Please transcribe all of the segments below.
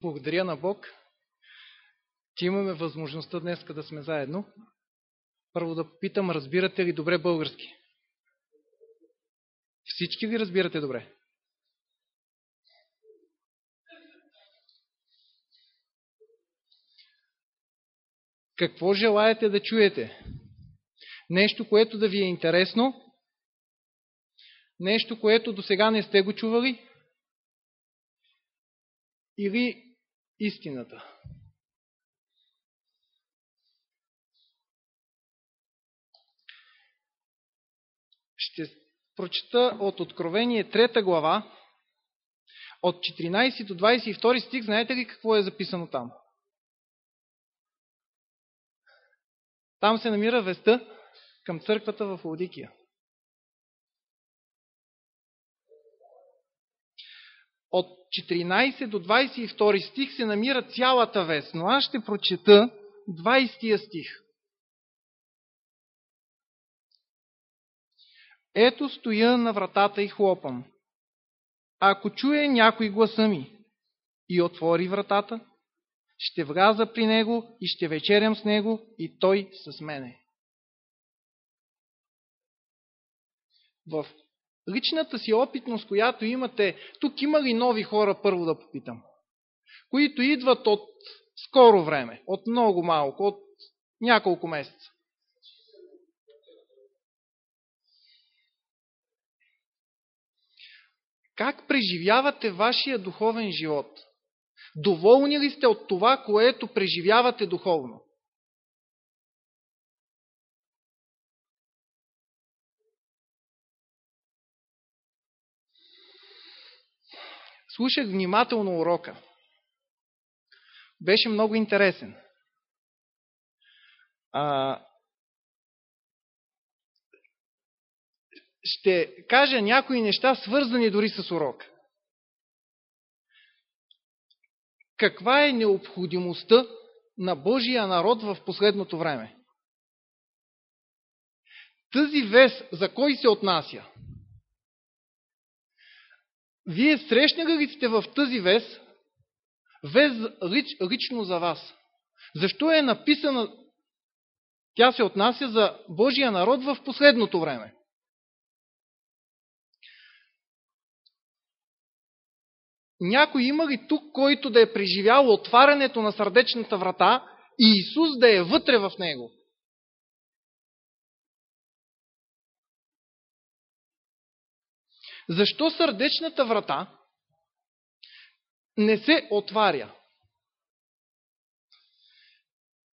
Благодаря на Бог, че имаме възможността днес да сме заедно. Първо да попитам, разбирате ли добре български? Всички ли разбирате добре? Какво желаете да чуете? Нещо, което да ви е интересно? Нещо, което до сега не сте го чували? Или истината? Ще прочета от Откровение 3 глава, от 14 до 22 стих, знаете ли какво е записано там? Там се намира веста към църквата в Лаудикия. От 14 до 22 стих се намира цялата вест, но аз ще прочета 20 стих. Ето стоя на вратата и хлопам. Ако чуе някой гласа ми и отвори вратата, ще вляза при него и ще вечерям с него и той с мене. В личната си опитност, която имате, тук има ли нови хора, първо да попитам, които идват от скоро време, от много малко, от няколко месеца? Как преживявате вашия духовен живот? Доволни ли сте от това, което преживявате духовно? Слушах внимателно урока. Беше много интересен. А, ще кажа някои неща, свързани дори с урока. каква е необходимостта на Божия народ в последното време. Тази вест за кой се отнася? Вие срещнали ли сте в тази вест, вест лич, лично за вас? Защо е написана, тя се отнася за Божия народ в последното време? някой има ли тук, който да е преживял отварянето на сърдечната врата и Исус да е вътре в него? Защо сърдечната врата не се отваря?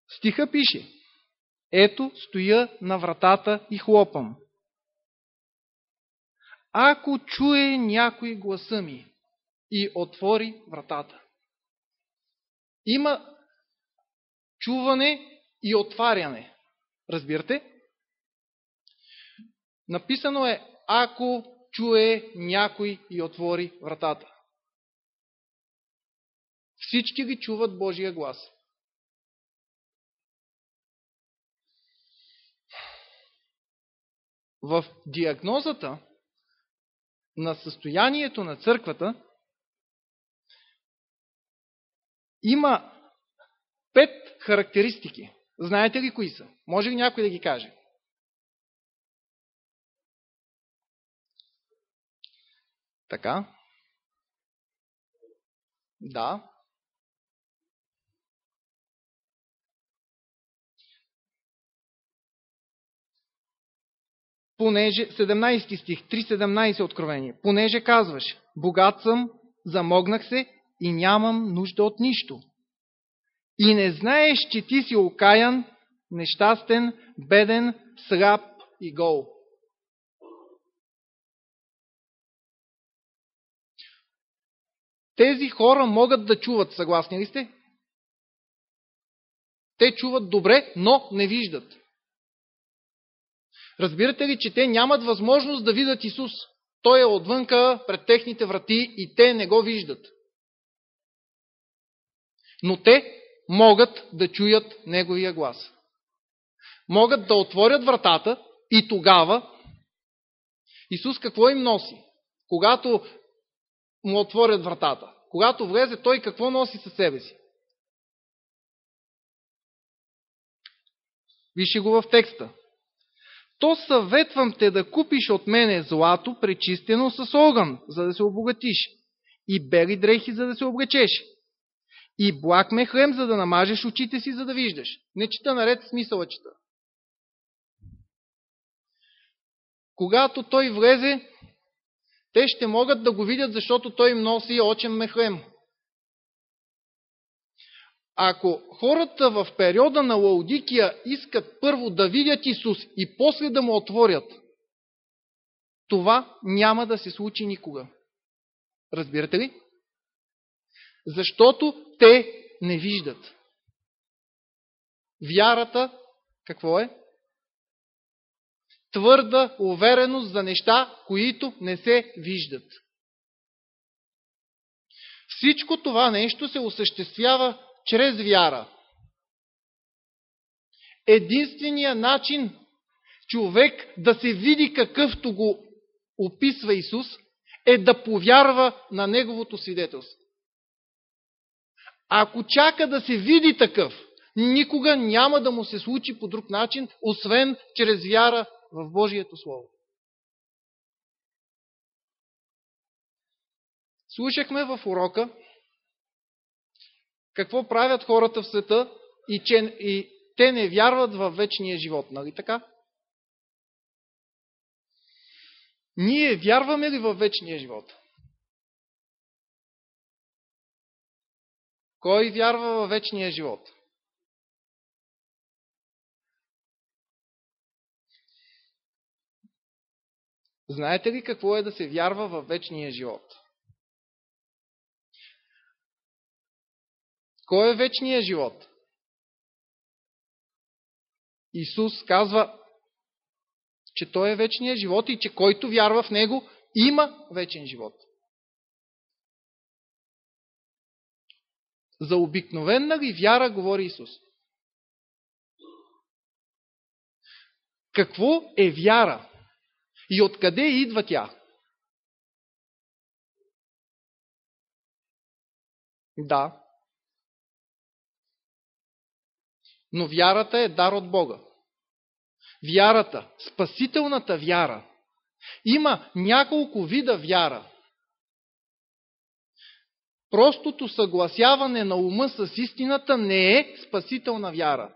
Стиха пише Ето стоя на вратата и хлопам. Ако чуе някой гласа ми, и отвори вратата. Има чуване и отваряне. Разбирате? Написано е, ако чуе някой и отвори вратата. Всички ги чуват Божия глас. В диагнозата на състоянието на църквата има пет характеристики. Знаете ли кои са? Може ли някой да ги каже? Така. Да. Понеже, 17 стих, 3.17 откровение, понеже казваш, богат съм, замогнах се и нямам нужда от нищо. И не знаеш, че ти си окаян, нещастен, беден, сраб и гол. Тези хора могат да чуват, съгласни ли сте? Те чуват добре, но не виждат. Разбирате ли, че те нямат възможност да видят Исус? Той е отвънка пред техните врати и те не го виждат но те могат да чуят Неговия глас. Могат да отворят вратата и тогава Исус какво им носи? Когато му отворят вратата. Когато влезе, той какво носи със себе си? Вижте го в текста. То съветвам те да купиш от мене злато, пречистено с огън, за да се обогатиш, и бели дрехи, за да се облечеш, и блак мехлем, за да намажеш очите си, за да виждаш. Не чита наред, смисъла чита. Когато той влезе, те ще могат да го видят, защото той им носи очен мехлем. Ако хората в периода на Лаудикия искат първо да видят Исус и после да му отворят, това няма да се случи никога. Разбирате ли? Защото те не виждат. Вярата, какво е? Твърда увереност за неща, които не се виждат. Всичко това нещо се осъществява чрез вяра. Единственият начин човек да се види какъвто го описва Исус, е да повярва на Неговото свидетелство. Ако чака да се види такъв, никога няма да му се случи по друг начин, освен чрез вяра в Божието Слово. Слушахме в урока какво правят хората в света и, че, и те не вярват в вечния живот, нали така? Ние вярваме ли в вечния живот? Кой вярва в вечния живот? Знаете ли какво е да се вярва в вечния живот? Кой е вечният живот? Исус казва, че Той е вечният живот и че който вярва в Него, има вечен живот. За обикновена ли вяра говори Исус? Какво е вяра? И откъде идва тя? Да. Но вярата е дар от Бога. Вярата, спасителната вяра, има няколко вида вяра. Простото съгласяване на ума с истината не е спасителна вяра.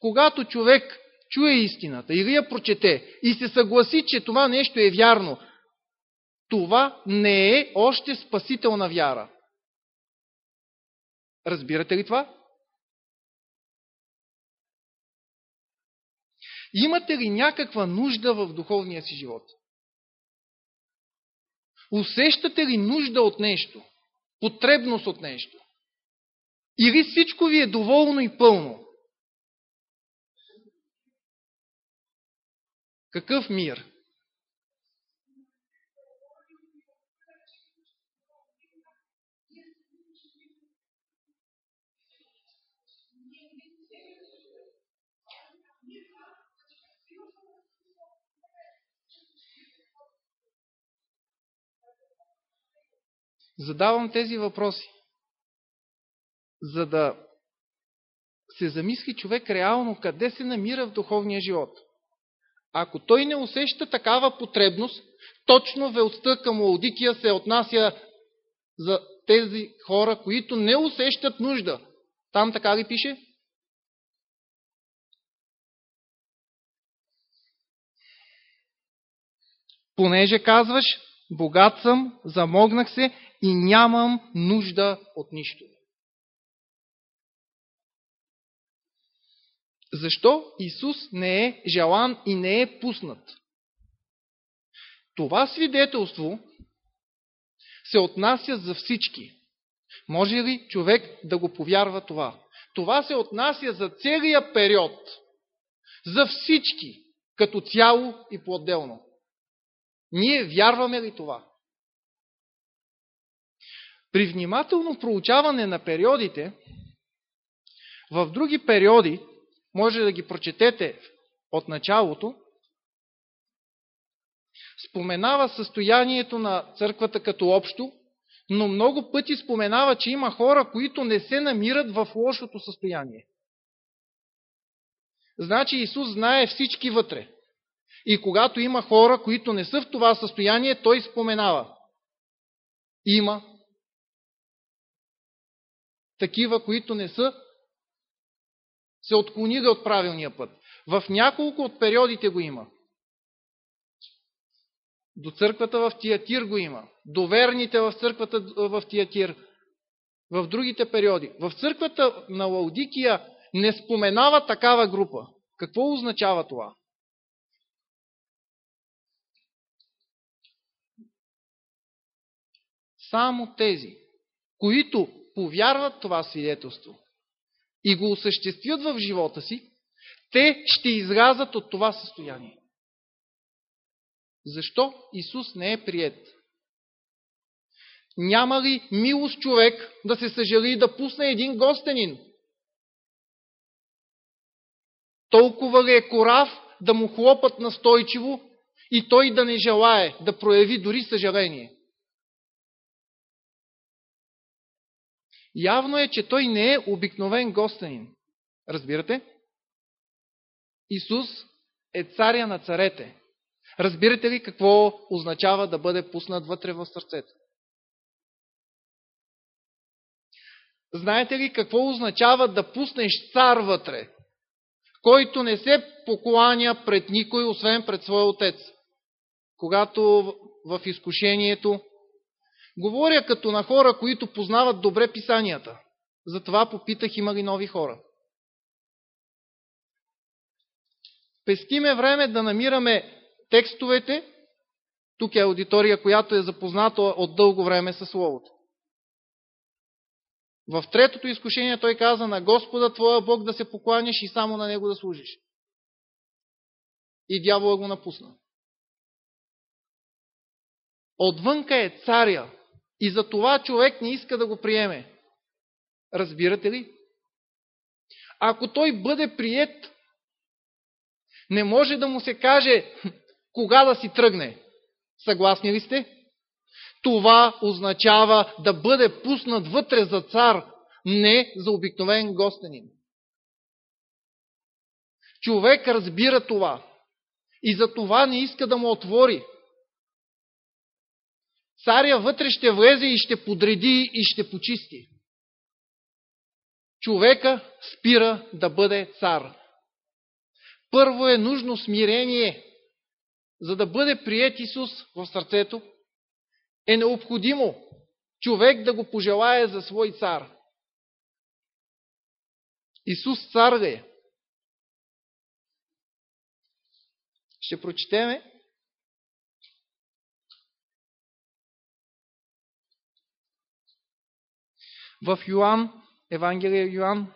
Когато човек чуе истината или я прочете и се съгласи, че това нещо е вярно, това не е още спасителна вяра. Разбирате ли това? Имате ли някаква нужда в духовния си живот? Усещате ли нужда от нещо? Потребност от нещо? Или всичко ви е доволно и пълно? Какъв мир? Задавам тези въпроси, за да се замисли човек реално къде се намира в духовния живот. Ако той не усеща такава потребност, точно велстта към Лаудикия се отнася за тези хора, които не усещат нужда. Там така ли пише? Понеже казваш, богат съм, замогнах се и нямам нужда от нищо. Защо Исус не е желан и не е пуснат? Това свидетелство се отнася за всички. Може ли човек да го повярва това? Това се отнася за целия период. За всички, като цяло и по-отделно. Ние вярваме ли това? При внимателно проучаване на периодите, в други периоди, може да ги прочетете от началото, споменава състоянието на църквата като общо, но много пъти споменава, че има хора, които не се намират в лошото състояние. Значи Исус знае всички вътре. И когато има хора, които не са в това състояние, той споменава. Има такива, които не са се отклонили от правилния път. В няколко от периодите го има. До църквата в Тиатир го има. До верните в църквата в Тиатир. В другите периоди. В църквата на Лаудикия не споменава такава група. Какво означава това? Само тези, които повярват това свидетелство и го осъществят в живота си, те ще излязат от това състояние. Защо Исус не е прият? Няма ли милост човек да се съжали да пусне един гостенин? Толкова ли е корав да му хлопат настойчиво и той да не желае да прояви дори съжаление? Явно е, че той не е обикновен гостенин. Разбирате? Исус е царя на царете. Разбирате ли какво означава да бъде пуснат вътре в сърцето? Знаете ли какво означава да пуснеш цар вътре, който не се покланя пред никой, освен пред своя отец? Когато в изкушението Говоря като на хора, които познават добре писанията. Затова попитах има ли нови хора. Пестиме време да намираме текстовете. Тук е аудитория, която е запозната от дълго време със Словото. В третото изкушение той каза на Господа Твоя Бог да се покланяш и само на Него да служиш. И дявола го напусна. Отвънка е царя, и за това човек не иска да го приеме. Разбирате ли? Ако той бъде прият, не може да му се каже кога да си тръгне. Съгласни ли сте? Това означава да бъде пуснат вътре за цар, не за обикновен гостенин. Човек разбира това и за това не иска да му отвори царя вътре ще влезе и ще подреди и ще почисти. Човека спира да бъде цар. Първо е нужно смирение. За да бъде прият Исус в сърцето, е необходимо човек да го пожелае за свой цар. Исус цар е? Ще прочетеме в Йоан, Евангелие Йоан,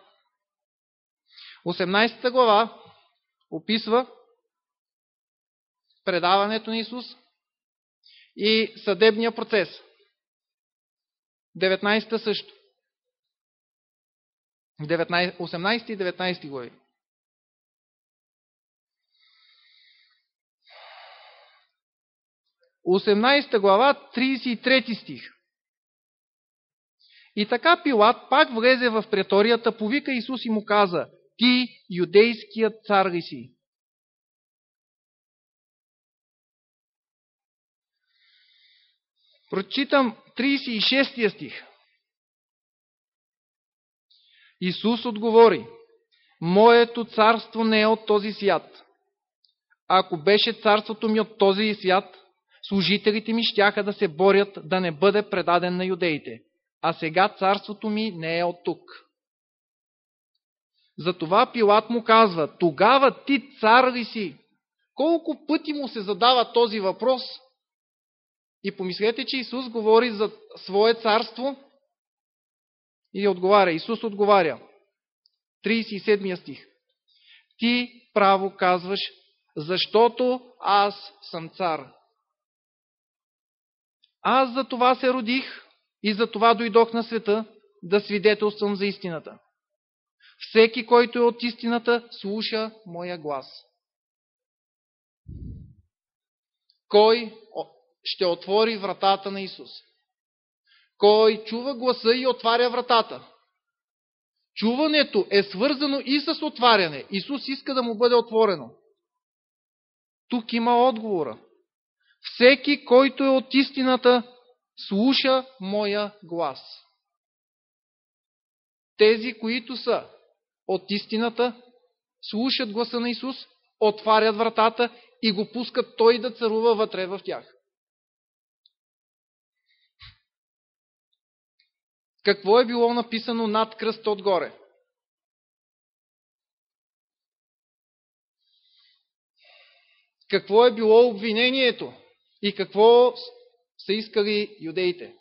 18 глава описва предаването на Исус и съдебния процес. 19 също. 19, 18 и 19 глави. Осемнайста глава, 33 стих. И така Пилат пак влезе в преторията, повика Исус и му каза, ти юдейският цар ли си? Прочитам 36 стих. Исус отговори, Моето царство не е от този свят. Ако беше царството ми от този свят, служителите ми щяха да се борят да не бъде предаден на юдеите а сега царството ми не е от тук. Затова Пилат му казва, тогава ти цар ли си? Колко пъти му се задава този въпрос? И помислете, че Исус говори за свое царство и отговаря. Исус отговаря. 37 стих. Ти право казваш, защото аз съм цар. Аз за това се родих, и за това дойдох на света да свидетелствам за истината. Всеки, който е от истината, слуша моя глас. Кой ще отвори вратата на Исус? кой чува гласа и отваря вратата. Чуването е свързано и с отваряне. Исус иска да му бъде отворено. Тук има отговора. Всеки, който е от истината, слуша моя глас. Тези, които са от истината, слушат гласа на Исус, отварят вратата и го пускат Той да царува вътре в тях. Какво е било написано над кръста отгоре? Какво е било обвинението и какво са искали юдеите?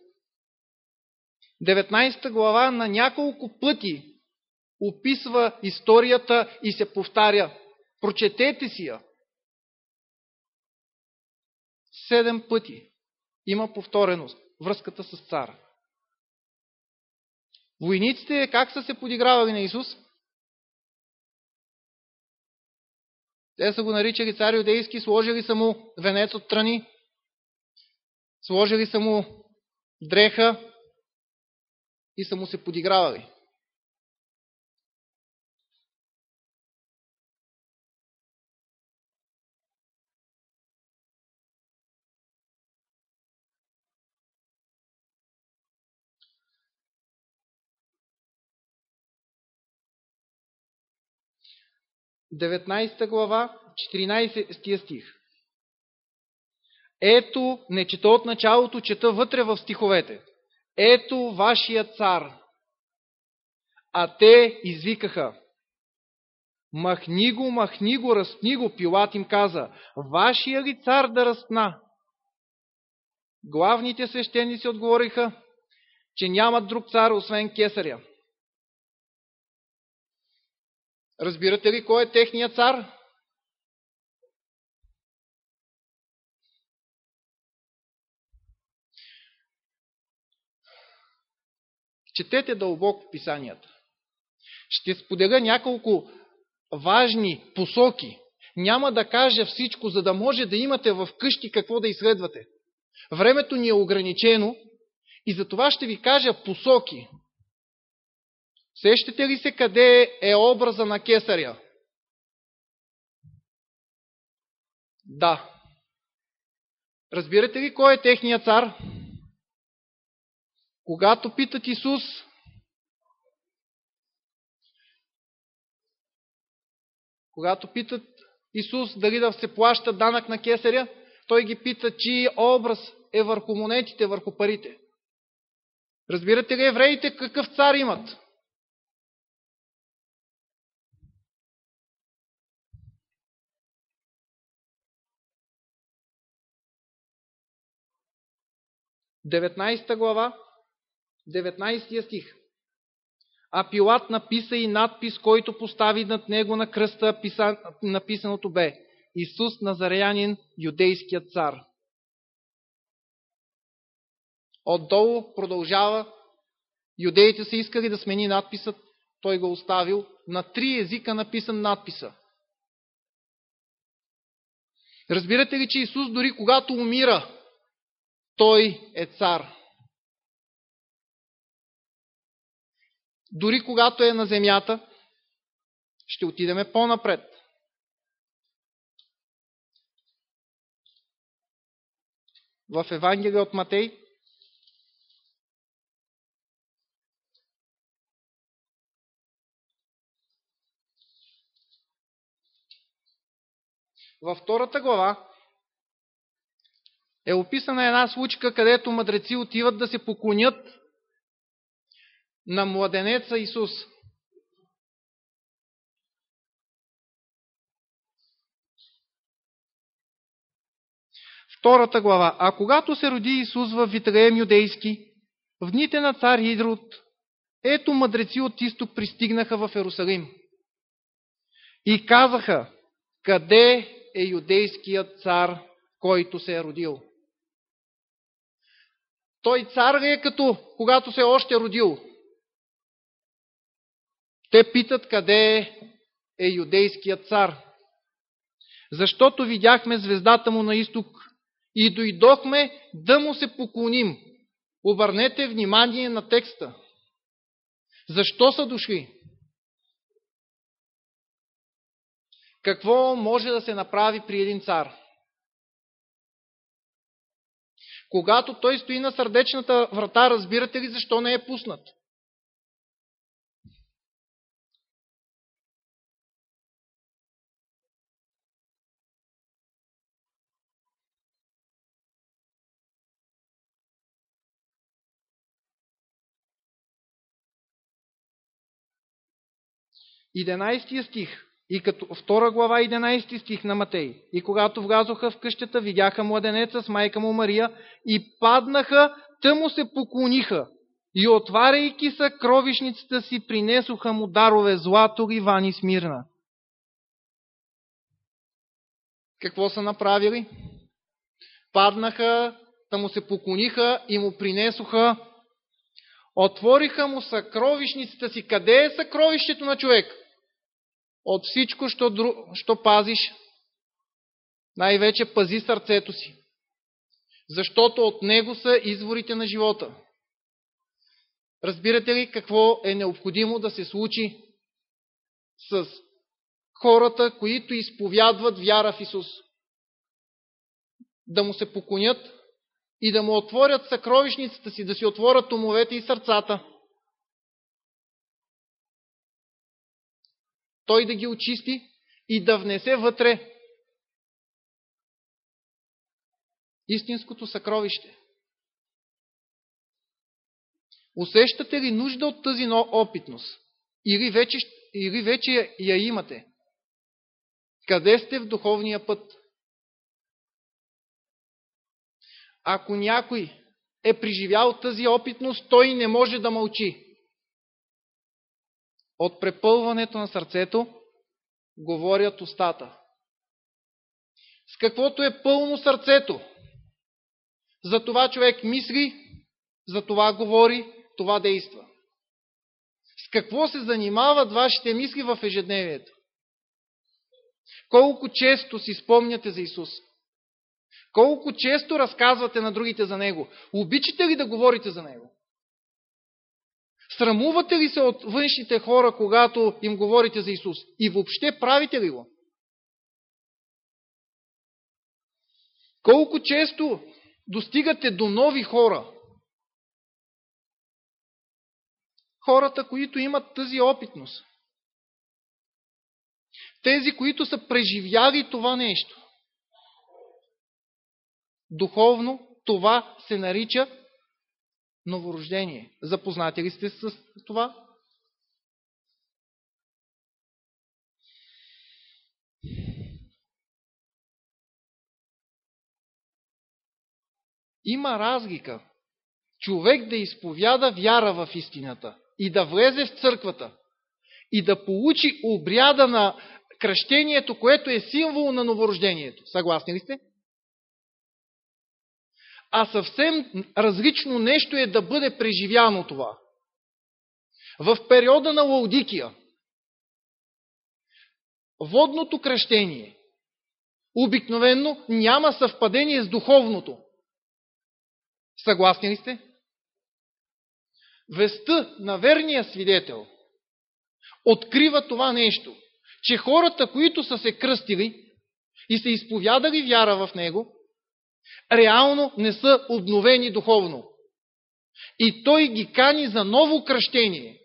19 глава на няколко пъти описва историята и се повтаря. Прочетете си я. Седем пъти има повтореност връзката с цара. Войниците как са се подигравали на Исус? Те са го наричали цар юдейски, сложили са му венец от трани, сложили са му дреха и са му се подигравали. Деветнайста глава, 14 стих. Ето, не чета от началото, чета вътре в стиховете. Ето вашия цар. А те извикаха. Махни го, махни го, разпни го. Пилат им каза. Вашия ли цар да разпна? Главните свещеници отговориха, че нямат друг цар, освен кесаря. Разбирате ли кой е техният цар? Четете дълбоко писанията. Ще споделя няколко важни посоки. Няма да кажа всичко, за да може да имате в къщи какво да изследвате. Времето ни е ограничено и за това ще ви кажа посоки. Сещате ли се къде е образа на кесаря? Да. Разбирате ли кой е техният цар? Когато питат Исус, когато питат Исус дали да се плаща данък на кесаря, той ги пита, чий образ е върху монетите, върху парите. Разбирате ли евреите какъв цар имат? Деветнайста глава, 19 стих. А Пилат написа и надпис, който постави над него на кръста, написаното бе Исус Назареянин, юдейският цар. Отдолу продължава. Юдеите са искали да смени надписът, той го оставил. На три езика написан надписа. Разбирате ли, че Исус дори когато умира, той е цар. Дори когато е на земята, ще отидеме по-напред. В Евангелие от Матей, във втората глава е описана една случка, където мъдреци отиват да се поклонят на младенеца Исус. Втората глава. А когато се роди Исус в Витлеем юдейски, в дните на цар Идрот, ето мъдреци от изток пристигнаха в Ерусалим. И казаха, къде е юдейският цар, който се е родил? Той цар ли е като когато се е още родил? Те питат къде е юдейският цар. Защото видяхме звездата му на изток и дойдохме да му се поклоним. Обърнете внимание на текста. Защо са дошли? Какво може да се направи при един цар? Когато той стои на сърдечната врата, разбирате ли защо не е пуснат? Иденайстия стих и като втора глава 11 стих на Матей. И когато влязоха в къщата, видяха младенеца с майка му Мария и паднаха, тъмо се поклониха. И отваряйки са кровишницата си, принесоха му дарове злато, риван и смирна. Какво са направили? Паднаха, да му се поклониха и му принесоха Отвориха му съкровишницата си. Къде е съкровището на човек? От всичко, що, дру... пазиш, най-вече пази сърцето си. Защото от него са изворите на живота. Разбирате ли какво е необходимо да се случи с хората, които изповядват вяра в Исус? Да му се поклонят и да му отворят съкровищницата си, да си отворят умовете и сърцата. Той да ги очисти и да внесе вътре истинското съкровище. Усещате ли нужда от тази опитност? Или вече, или вече я имате? Къде сте в духовния път? ако някой е преживял тази опитност, той не може да мълчи. От препълването на сърцето говорят устата. С каквото е пълно сърцето, за това човек мисли, за това говори, това действа. С какво се занимават вашите мисли в ежедневието? Колко често си спомняте за Исус? Колко често разказвате на другите за Него? Обичате ли да говорите за Него? Срамувате ли се от външните хора, когато им говорите за Исус? И въобще правите ли го? Колко често достигате до нови хора? Хората, които имат тази опитност. Тези, които са преживяли това нещо духовно, това се нарича новорождение. Запознати ли сте с това? Има разлика. Човек да изповяда вяра в истината и да влезе в църквата и да получи обряда на кръщението, което е символ на новорождението. Съгласни ли сте? А съвсем различно нещо е да бъде преживяно това. В периода на Лаудикия, водното кръщение обикновенно няма съвпадение с духовното. Съгласни ли сте? Веста на верния свидетел открива това нещо, че хората, които са се кръстили и са изповядали вяра в него, реално не са обновени духовно. И той ги кани за ново кръщение,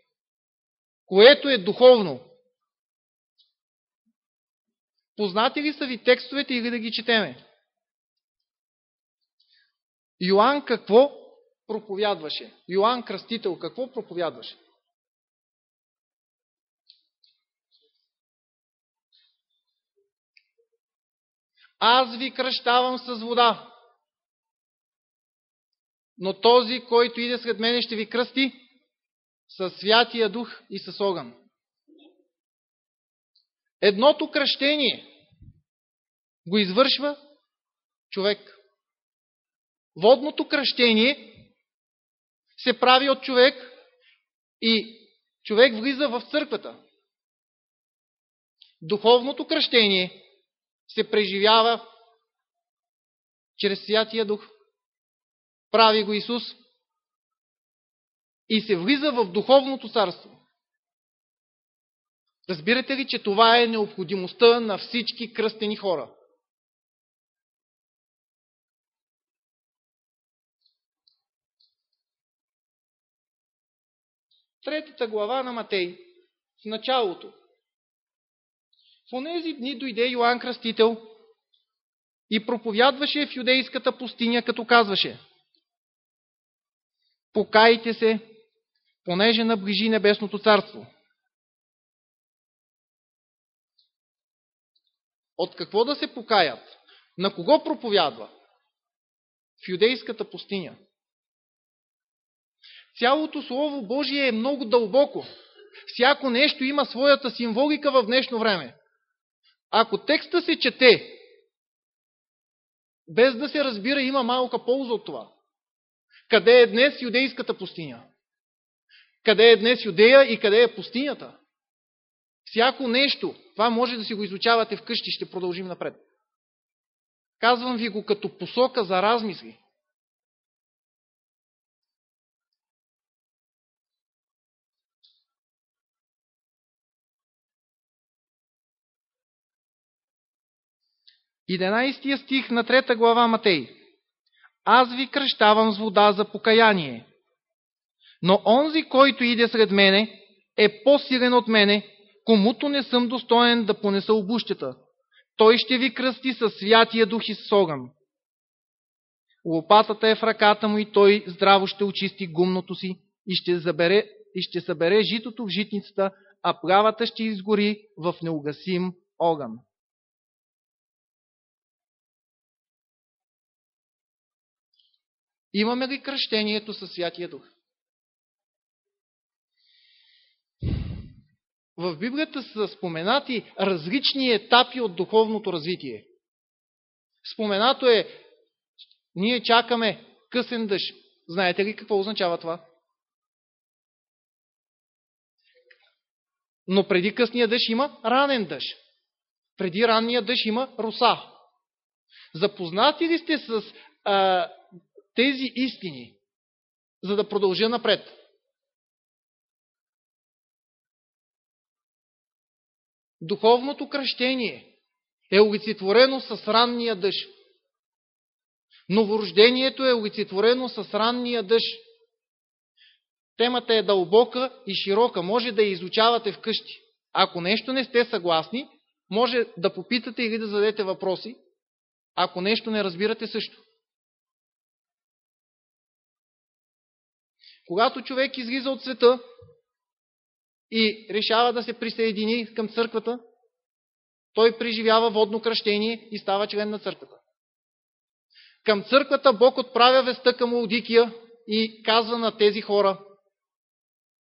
което е духовно. Познати ли са ви текстовете или да ги четеме? Йоанн какво проповядваше? Йоанн Кръстител какво проповядваше? Аз ви кръщавам с вода, но този, който иде след мене, ще ви кръсти със Святия Дух и с огън. Едното кръщение го извършва човек. Водното кръщение се прави от човек и човек влиза в църквата. Духовното кръщение се преживява чрез Святия Дух. Прави го Исус и се влиза в духовното царство. Разбирате ли, че това е необходимостта на всички кръстени хора? Третата глава на Матей, в началото. В онези дни дойде Йоанн Кръстител и проповядваше в юдейската пустиня, като казваше Покайте се, понеже наближи небесното царство. От какво да се покаят? На кого проповядва? В юдейската пустиня. Цялото Слово Божие е много дълбоко. Всяко нещо има своята символика в днешно време. Ако текста се чете, без да се разбира, има малка полза от това. Къде е днес юдейската пустиня? Къде е днес Юдея и къде е пустинята? Всяко нещо, това може да си го изучавате вкъщи, ще продължим напред. Казвам ви го като посока за размисли. Иденайстия стих на трета глава Матей. Аз ви кръщавам с вода за покаяние. Но онзи, който иде сред мене, е по-силен от мене, комуто не съм достоен да понеса обущата. Той ще ви кръсти със святия дух и с огън. Лопатата е в ръката му и той здраво ще очисти гумното си и ще, забере, и ще събере житото в житницата, а плавата ще изгори в неугасим огън. Имаме ли кръщението със Святия Дух? В Библията са споменати различни етапи от духовното развитие. Споменато е, ние чакаме късен дъжд. Знаете ли какво означава това? Но преди късния дъжд има ранен дъжд. Преди ранния дъжд има роса. Запознати ли сте с а, тези истини, за да продължа напред? Духовното кръщение е олицетворено с ранния дъжд. Новорождението е олицетворено с ранния дъжд. Темата е дълбока и широка, може да я изучавате вкъщи. Ако нещо не сте съгласни, може да попитате или да зададете въпроси, ако нещо не разбирате също. Когато човек излиза от света и решава да се присъедини към църквата, той преживява водно кръщение и става член на църквата. Към църквата Бог отправя веста към Лаудикия и казва на тези хора,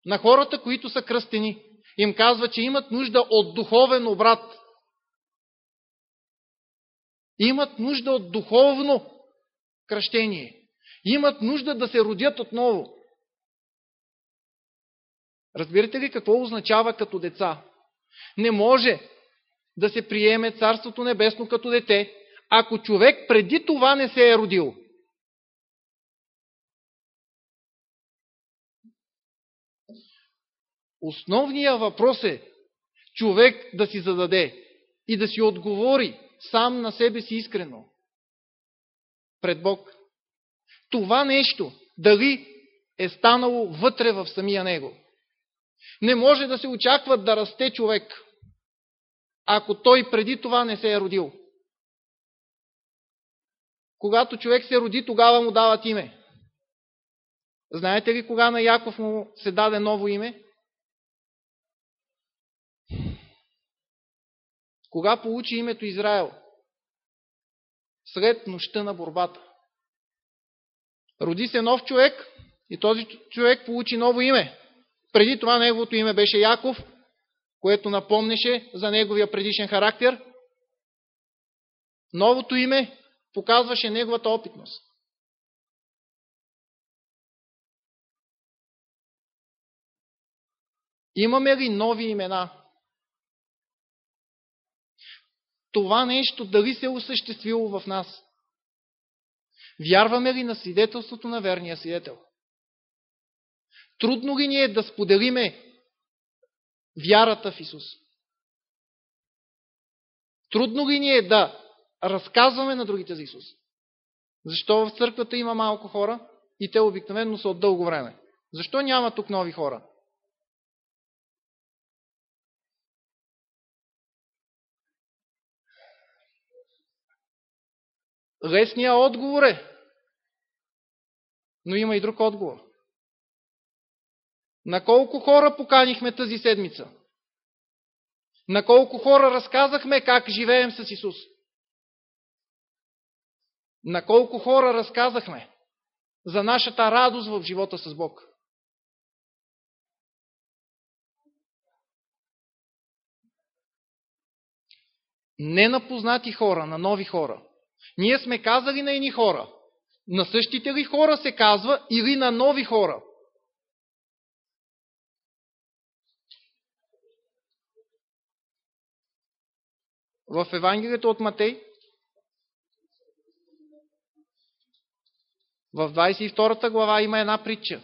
на хората, които са кръстени, им казва, че имат нужда от духовен обрат. Имат нужда от духовно кръщение. Имат нужда да се родят отново. Разбирате ли какво означава като деца? Не може да се приеме Царството Небесно като дете, ако човек преди това не се е родил. Основният въпрос е човек да си зададе и да си отговори сам на себе си искрено пред Бог. Това нещо, дали е станало вътре в самия него. Не може да се очаква да расте човек, ако той преди това не се е родил. Когато човек се роди, тогава му дават име. Знаете ли кога на Яков му се даде ново име? Кога получи името Израел? Сред нощта на борбата. Роди се нов човек и този човек получи ново име. Преди това неговото име беше Яков, което напомнеше за неговия предишен характер. Новото име показваше неговата опитност. Имаме ли нови имена? Това нещо дали се е осъществило в нас? Вярваме ли на свидетелството на верния свидетел? Трудно ли ни е да споделиме вярата в Исус? Трудно ли ни е да разказваме на другите за Исус? Защо в църквата има малко хора и те обикновено са от дълго време? Защо няма тук нови хора? Лесният отговор е, но има и друг отговор. На колко хора поканихме тази седмица? На колко хора разказахме как живеем с Исус? На колко хора разказахме за нашата радост в живота с Бог? Не на познати хора, на нови хора. Ние сме казали на едни хора. На същите ли хора се казва или на нови хора? В Евангелието от Матей, в 22 глава има една притча.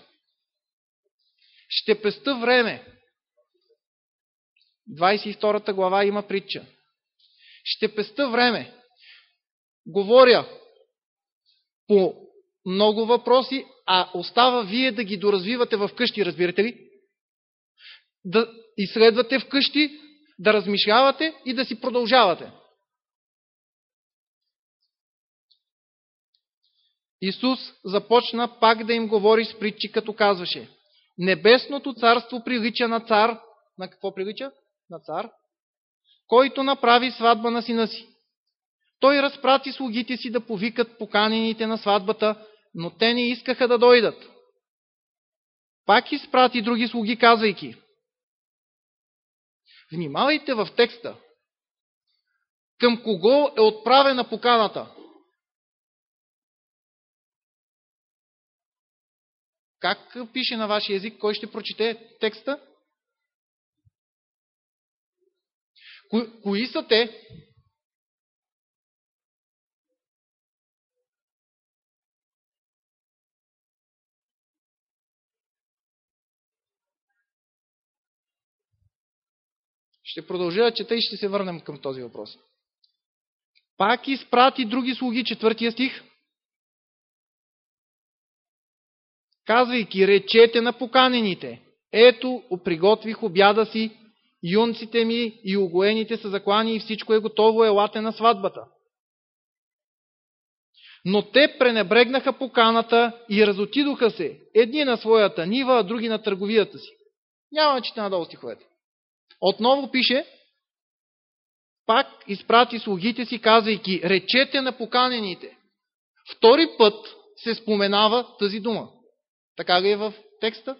Ще песта време. 22 глава има притча. Ще песта време. Говоря по много въпроси, а остава вие да ги доразвивате в къщи, разбирате ли? Да изследвате в къщи, да размишлявате и да си продължавате. Исус започна пак да им говори с притчи, като казваше Небесното царство прилича на цар. На какво прилича? На цар. Който направи сватба на сина си. Той разпрати слугите си да повикат поканените на сватбата, но те не искаха да дойдат. Пак изпрати други слуги, казвайки, Внимавайте в текста. Към кого е отправена поканата? Как пише на вашия език? Кой ще прочете текста? Ко, кои са те? Ще продължа да чета и ще се върнем към този въпрос. Пак изпрати други слуги, четвъртия стих. Казвайки, речете на поканените, ето, приготвих обяда си, юнците ми и огоените са заклани и всичко е готово, елате на сватбата. Но те пренебрегнаха поканата и разотидоха се, едни на своята нива, а други на търговията си. Няма да чета надолу стиховете. Отново пише, пак изпрати слугите си, казвайки, речете на поканените. Втори път се споменава тази дума. Така ли е в текста?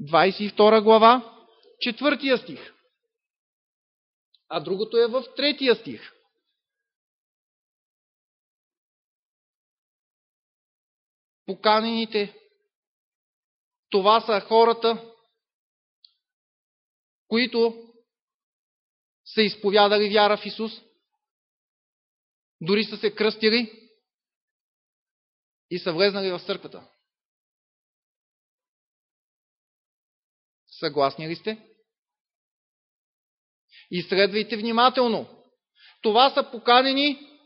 Двадесет втора глава, четвъртия стих. А другото е в третия стих. Поканените. Това са хората, които са изповядали вяра в Исус, дори са се кръстили и са влезнали в църквата. Съгласни ли сте? Изследвайте внимателно. Това са поканени,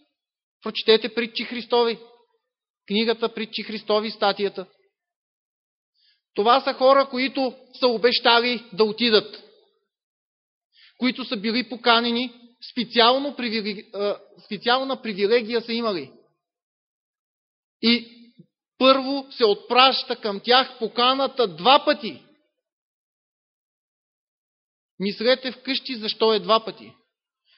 прочетете притчи Христови книгата Притчи Христови, статията. Това са хора, които са обещали да отидат, които са били поканени, специално специална привилегия са имали. И първо се отпраща към тях поканата два пъти. Мислете вкъщи защо е два пъти.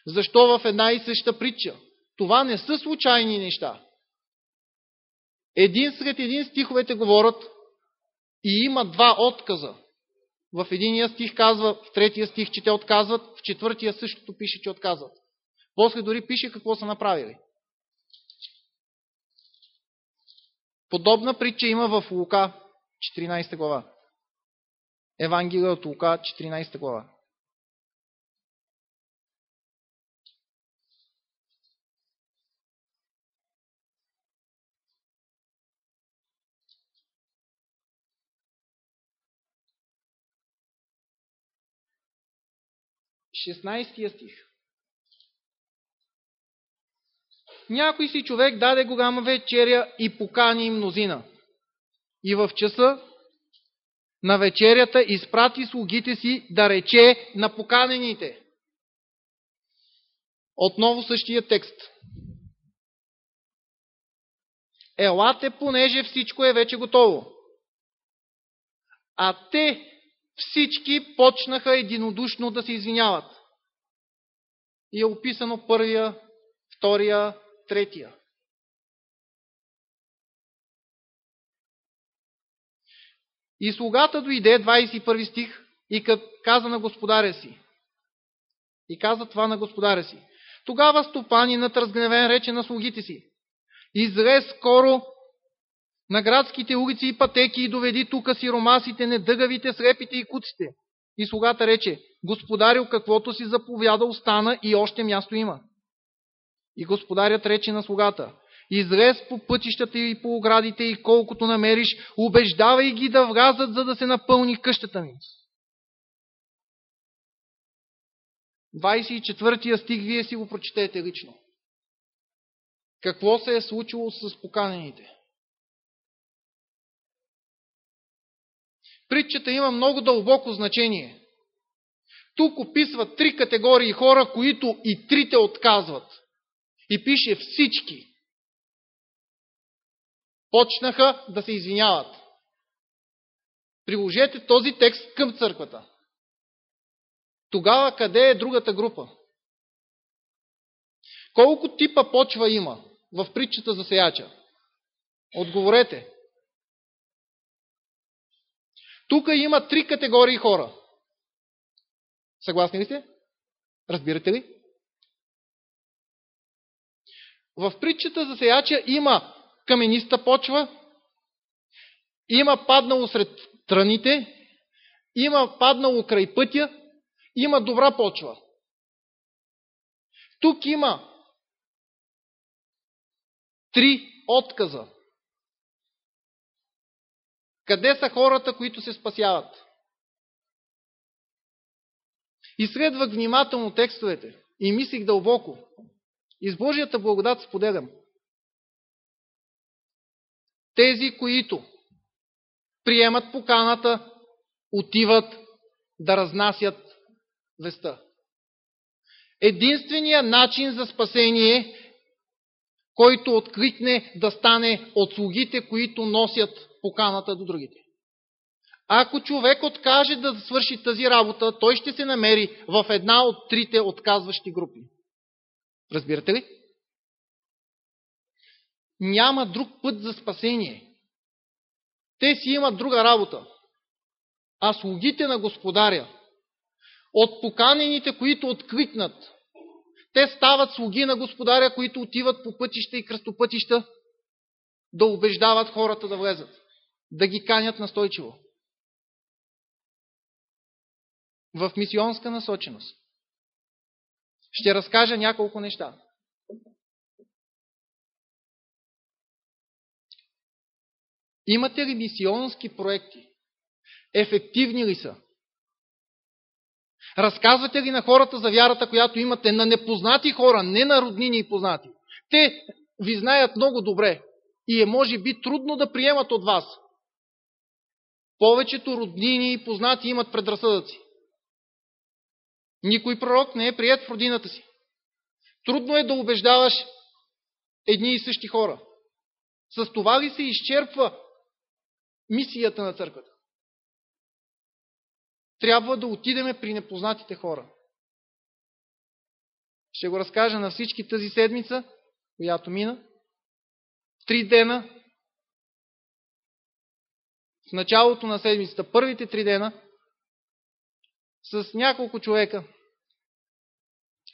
Защо в една и съща притча. Това не са случайни неща. Един сред един стиховете говорят и има два отказа. В единия стих казва, в третия стих, че те отказват, в четвъртия същото пише, че отказват. После дори пише какво са направили. Подобна притча има в Лука, 14 глава. Евангелие от Лука, 14 глава. 16 стих. Някой си човек даде голяма вечеря и покани мнозина. И в часа на вечерята изпрати слугите си да рече на поканените. Отново същия текст. Елате, понеже всичко е вече готово. А те всички почнаха единодушно да се извиняват. И е описано първия, втория, третия. И слугата дойде, 21 стих, и каза на господаря си. И каза това на господаря си. Тогава стопанинът разгневен рече на слугите си. Излез скоро на градските улици и пътеки и доведи тука сиромасите, недъгавите, слепите и куците. И слугата рече, господарил, каквото си заповяда, остана и още място има. И господарят рече на слугата, излез по пътищата и по оградите и колкото намериш, убеждавай ги да влязат, за да се напълни къщата ми. 24 стих вие си го прочетете лично. Какво се е случило с поканените? Притчата има много дълбоко значение. Тук описва три категории хора, които и трите отказват. И пише всички. Почнаха да се извиняват. Приложете този текст към църквата. Тогава къде е другата група? Колко типа почва има в притчата за сеяча? Отговорете. Тук има три категории хора. Съгласни ли сте? Разбирате ли? В притчата за сеяча има камениста почва, има паднало сред тръните, има паднало край пътя, има добра почва. Тук има три отказа. Къде са хората, които се спасяват? Изследвах внимателно текстовете и мислих дълбоко. И с Божията благодат споделям. Тези, които приемат поканата, отиват да разнасят веста. Единственият начин за спасение, който откликне да стане от слугите, които носят поканата до другите. Ако човек откаже да свърши тази работа, той ще се намери в една от трите отказващи групи. Разбирате ли? Няма друг път за спасение. Те си имат друга работа. А слугите на господаря, от поканените, които откликнат, те стават слуги на господаря, които отиват по пътища и кръстопътища да убеждават хората да влезат, да ги канят настойчиво. В мисионска насоченост. Ще разкажа няколко неща. Имате ли мисионски проекти? Ефективни ли са? Разказвате ли на хората за вярата, която имате, на непознати хора, не на роднини и познати? Те ви знаят много добре и е може би трудно да приемат от вас. Повечето роднини и познати имат предразсъдъци. Никой пророк не е прият в родината си. Трудно е да убеждаваш едни и същи хора. С това ли се изчерпва мисията на църквата? Трябва да отидеме при непознатите хора. Ще го разкажа на всички тази седмица, която мина. Три дена. В началото на седмицата, първите три дена, с няколко човека.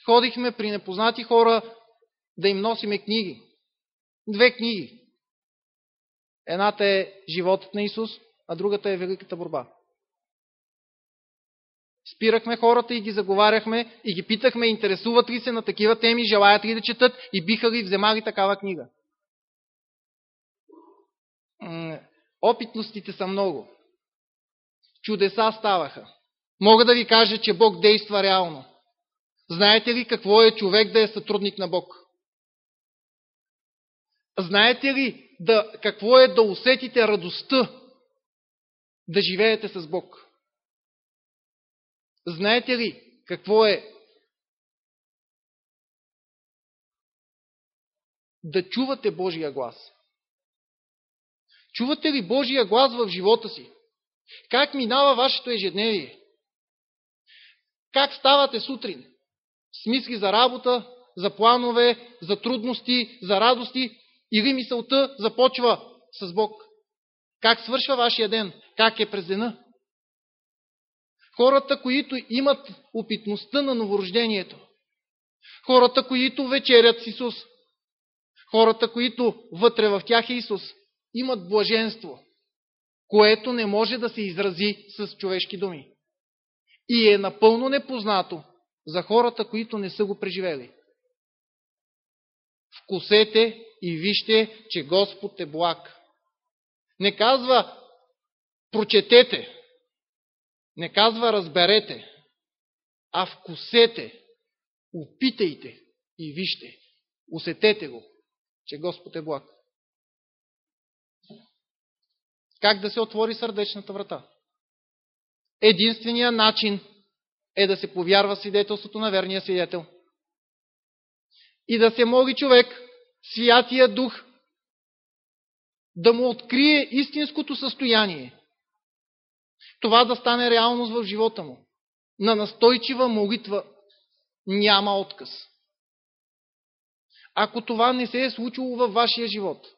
Ходихме при непознати хора да им носиме книги. Две книги. Едната е Животът на Исус, а другата е Великата борба. Спирахме хората и ги заговаряхме и ги питахме, интересуват ли се на такива теми, желаят ли да четат и биха ли вземали такава книга. Опитностите са много. Чудеса ставаха. Мога да ви кажа, че Бог действа реално. Знаете ли какво е човек да е сътрудник на Бог? Знаете ли да, какво е да усетите радостта да живеете с Бог? Знаете ли какво е да чувате Божия глас? Чувате ли Божия глас в живота си? Как минава вашето ежедневие? Как ставате сутрин? Смисли за работа, за планове, за трудности, за радости или мисълта започва с Бог? Как свършва вашия ден? Как е през дена? Хората, които имат опитността на новорождението, хората, които вечерят с Исус, хората, които вътре в тях е Исус, имат блаженство, което не може да се изрази с човешки думи. И е напълно непознато за хората, които не са го преживели. Вкусете и вижте, че Господ е благ. Не казва прочетете, не казва разберете, а вкусете, опитайте и вижте, усетете го, че Господ е благ. Как да се отвори сърдечната врата? Единственият начин е да се повярва свидетелството на верния свидетел. И да се моли човек, Святия Дух, да му открие истинското състояние. Това да стане реалност в живота му. На настойчива молитва няма отказ. Ако това не се е случило във вашия живот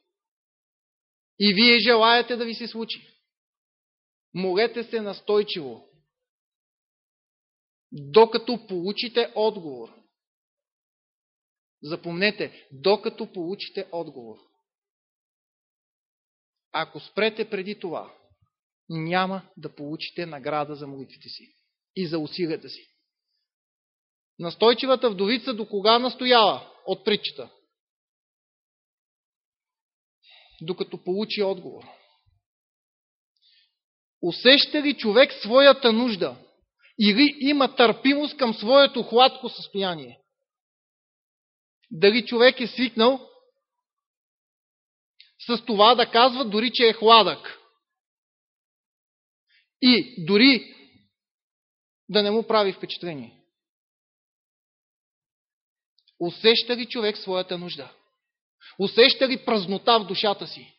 и вие желаете да ви се случи, молете се настойчиво, докато получите отговор. Запомнете, докато получите отговор. Ако спрете преди това, няма да получите награда за молитвите си и за усилията си. Настойчивата вдовица до кога настоява от притчата? Докато получи отговор. Усеща ли човек своята нужда или има търпимост към своето хладко състояние? Дали човек е свикнал с това да казва дори, че е хладък. И дори да не му прави впечатление. Усеща ли човек своята нужда? Усеща ли празнота в душата си?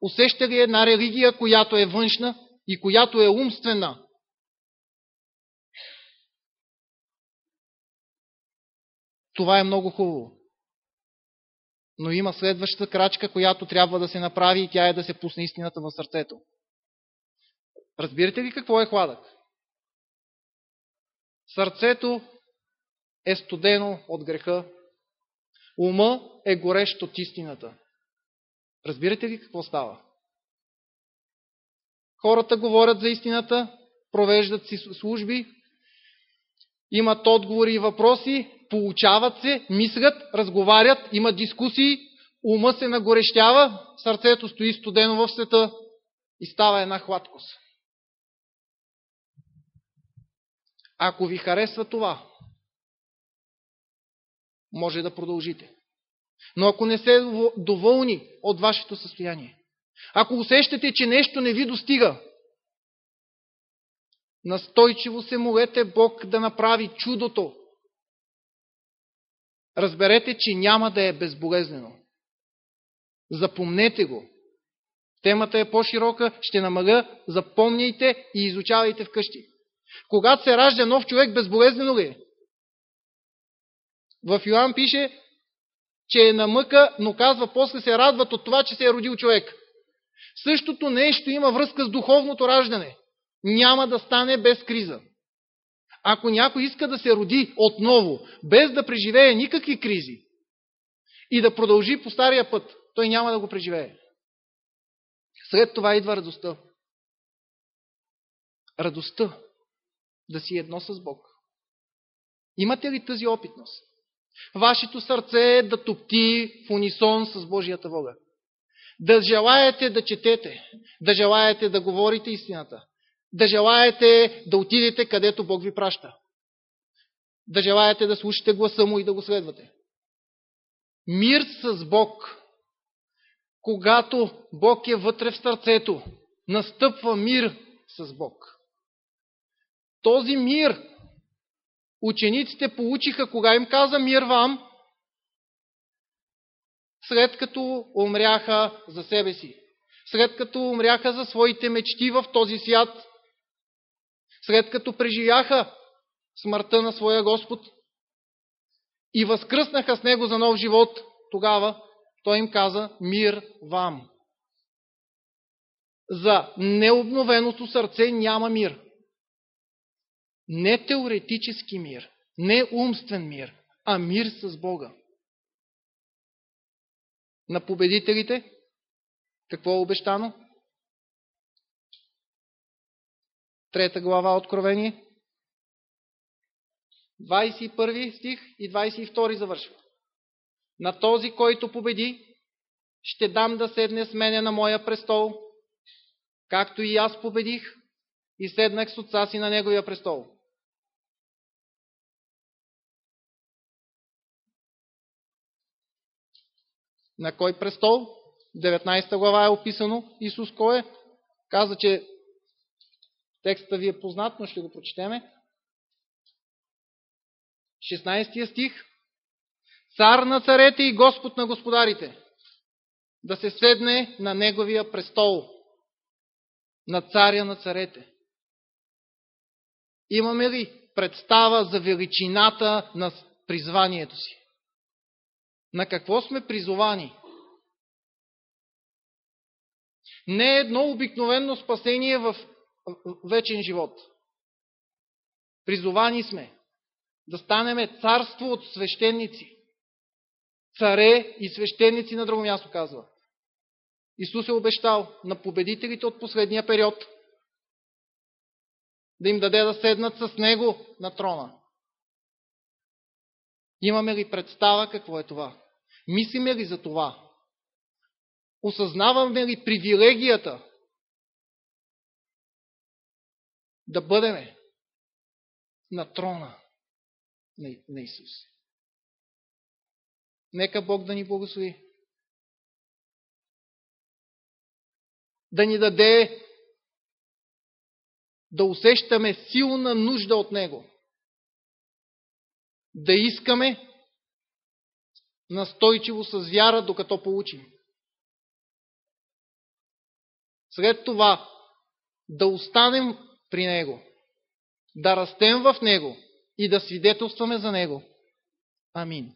Усеща ли една религия, която е външна и която е умствена? Това е много хубаво. Но има следващата крачка, която трябва да се направи и тя е да се пусне истината в сърцето. Разбирате ли какво е хладък? Сърцето е студено от греха. Ума е горещ от истината. Разбирате ли какво става? Хората говорят за истината, провеждат си служби, имат отговори и въпроси, получават се, мислят, разговарят, имат дискусии, ума се нагорещява, сърцето стои студено в света и става една хладкост. Ако ви харесва това, може да продължите. Но ако не се доволни от вашето състояние, ако усещате, че нещо не ви достига, настойчиво се молете Бог да направи чудото. Разберете, че няма да е безболезнено. Запомнете го. Темата е по-широка, ще намаля, запомняйте и изучавайте вкъщи. Когато се ражда нов човек, безболезнено ли е? В Йоан пише, че е на мъка, но казва, после се радват от това, че се е родил човек. Същото нещо има връзка с духовното раждане. Няма да стане без криза. Ако някой иска да се роди отново, без да преживее никакви кризи и да продължи по стария път, той няма да го преживее. След това идва радостта. Радостта да си едно с Бог. Имате ли тази опитност? Вашето сърце е да топти в унисон с Божията воля. Да желаете да четете, да желаете да говорите истината, да желаете да отидете където Бог ви праща. да желаете да слушате гласа му и да го следвате. Мир с Бог. Когато Бог е вътре в сърцето, настъпва мир с Бог. Този мир учениците получиха, кога им каза мир вам, след като умряха за себе си, след като умряха за своите мечти в този свят, след като преживяха смъртта на своя Господ. И възкръснаха с Него за нов живот, тогава Той им каза мир вам. За необновеното сърце няма мир. Не теоретически мир, не умствен мир, а мир с Бога. На победителите какво е обещано? Трета глава Откровение. 21 стих и 22 завършва. На този, който победи, ще дам да седне с мене на моя престол, както и аз победих и седнах с отца си на неговия престол. На кой престол? 19 глава е описано Исус кой е. Каза, че текста ви е познат, но ще го прочетеме. 16 стих. Цар на царете и Господ на господарите. Да се седне на неговия престол. На царя на царете. Имаме ли представа за величината на призванието си? На какво сме призовани? Не е едно обикновено спасение в вечен живот. Призовани сме да станеме царство от свещеници. Царе и свещеници на друго място казва. Исус е обещал на победителите от последния период да им даде да седнат с Него на трона. Имаме ли представа какво е това? Мислиме ли за това? Осъзнаваме ли привилегията да бъдеме на трона на Исус? Нека Бог да ни благослови. Да ни даде да усещаме силна нужда от Него. Да искаме настойчиво с вяра, докато получим. След това да останем при Него, да растем в Него и да свидетелстваме за Него. Амин.